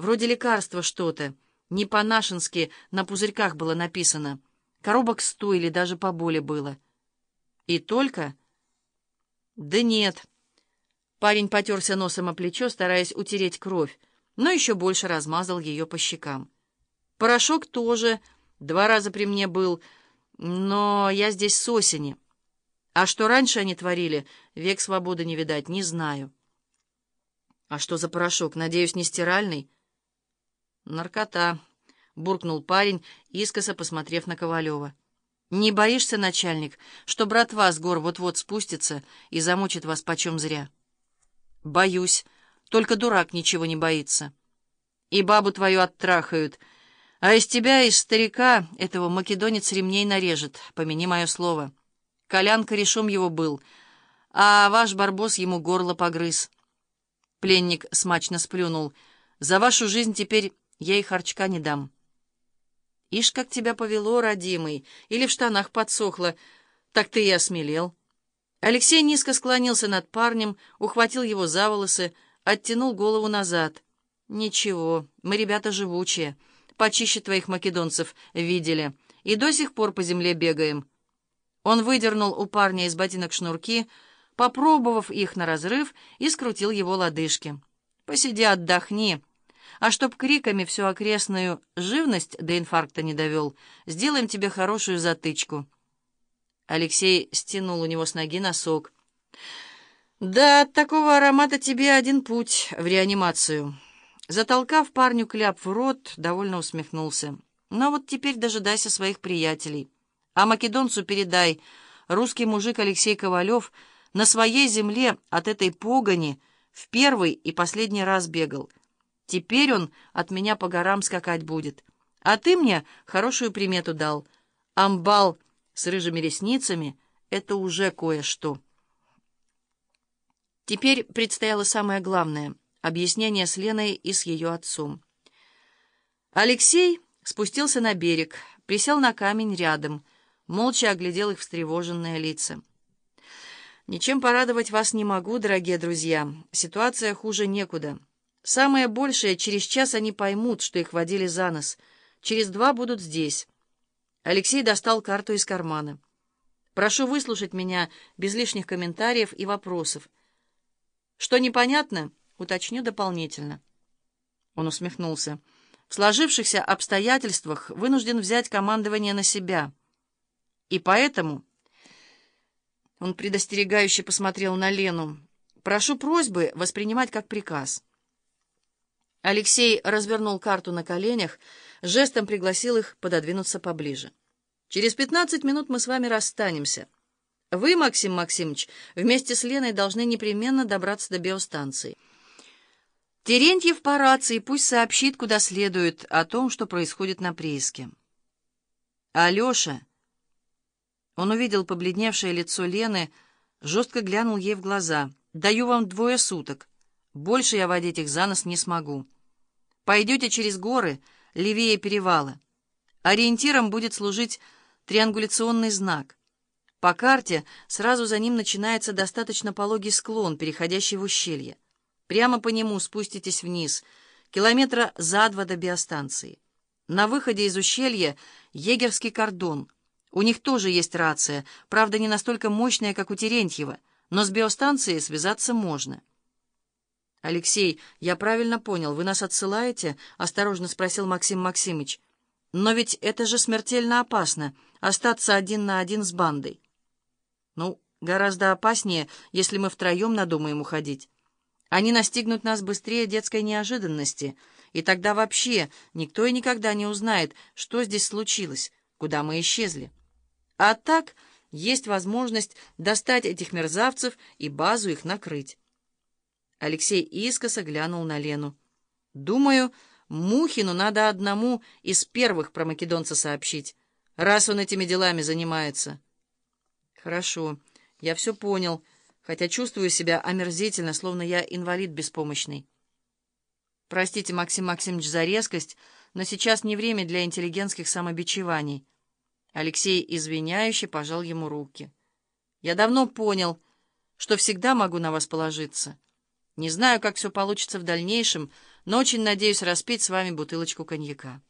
вроде лекарства что-то. Не по-нашенски на пузырьках было написано. Коробок сто или даже поболе было. И только... Да нет. Парень потерся носом о плечо, стараясь утереть кровь, но еще больше размазал ее по щекам. Порошок тоже два раза при мне был, но я здесь с осени. А что раньше они творили, век свободы не видать, не знаю. А что за порошок? Надеюсь, не стиральный? Наркота, буркнул парень, искоса посмотрев на Ковалева. Не боишься, начальник, что братва с гор вот-вот спустится и замучит вас почем зря? Боюсь. Только дурак ничего не боится. И бабу твою оттрахают. А из тебя, из старика, этого македонец ремней нарежет, помяни мое слово. Колян корешом его был, а ваш барбос ему горло погрыз. Пленник смачно сплюнул. «За вашу жизнь теперь я и харчка не дам». «Ишь, как тебя повело, родимый, или в штанах подсохло, так ты и осмелел». Алексей низко склонился над парнем, ухватил его за волосы, оттянул голову назад. «Ничего, мы ребята живучие, почище твоих македонцев видели, и до сих пор по земле бегаем». Он выдернул у парня из ботинок шнурки, попробовав их на разрыв, и скрутил его лодыжки. «Посиди, отдохни. А чтоб криками всю окрестную живность до инфаркта не довел, сделаем тебе хорошую затычку». Алексей стянул у него с ноги носок. «Да, от такого аромата тебе один путь в реанимацию». Затолкав парню кляп в рот, довольно усмехнулся. «Но вот теперь дожидайся своих приятелей». А македонцу передай, русский мужик Алексей Ковалев на своей земле от этой погони в первый и последний раз бегал. Теперь он от меня по горам скакать будет. А ты мне хорошую примету дал. Амбал с рыжими ресницами — это уже кое-что. Теперь предстояло самое главное — объяснение с Леной и с ее отцом. Алексей спустился на берег, присел на камень рядом — молча оглядел их встревоженные лица. «Ничем порадовать вас не могу, дорогие друзья. Ситуация хуже некуда. Самое большее, через час они поймут, что их водили за нос. Через два будут здесь». Алексей достал карту из кармана. «Прошу выслушать меня без лишних комментариев и вопросов. Что непонятно, уточню дополнительно». Он усмехнулся. «В сложившихся обстоятельствах вынужден взять командование на себя». И поэтому... Он предостерегающе посмотрел на Лену. «Прошу просьбы воспринимать как приказ». Алексей развернул карту на коленях, жестом пригласил их пододвинуться поближе. «Через пятнадцать минут мы с вами расстанемся. Вы, Максим Максимович, вместе с Леной должны непременно добраться до биостанции. Терентьев по рации пусть сообщит, куда следует, о том, что происходит на прииске. Алеша...» Он увидел побледневшее лицо Лены, жестко глянул ей в глаза. «Даю вам двое суток. Больше я водить их за нос не смогу. Пойдете через горы, левее перевала. Ориентиром будет служить триангуляционный знак. По карте сразу за ним начинается достаточно пологий склон, переходящий в ущелье. Прямо по нему спуститесь вниз, километра за два до биостанции. На выходе из ущелья егерский кордон — у них тоже есть рация, правда, не настолько мощная, как у Терентьева, но с биостанцией связаться можно. «Алексей, я правильно понял, вы нас отсылаете?» — осторожно спросил Максим Максимыч. «Но ведь это же смертельно опасно — остаться один на один с бандой». «Ну, гораздо опаснее, если мы втроем надумаем уходить. Они настигнут нас быстрее детской неожиданности, и тогда вообще никто и никогда не узнает, что здесь случилось, куда мы исчезли». А так есть возможность достать этих мерзавцев и базу их накрыть. Алексей искоса глянул на Лену. «Думаю, Мухину надо одному из первых про македонца сообщить, раз он этими делами занимается». «Хорошо, я все понял, хотя чувствую себя омерзительно, словно я инвалид беспомощный». «Простите, Максим Максимович, за резкость, но сейчас не время для интеллигентских самобичеваний». Алексей извиняюще пожал ему руки. «Я давно понял, что всегда могу на вас положиться. Не знаю, как все получится в дальнейшем, но очень надеюсь распить с вами бутылочку коньяка».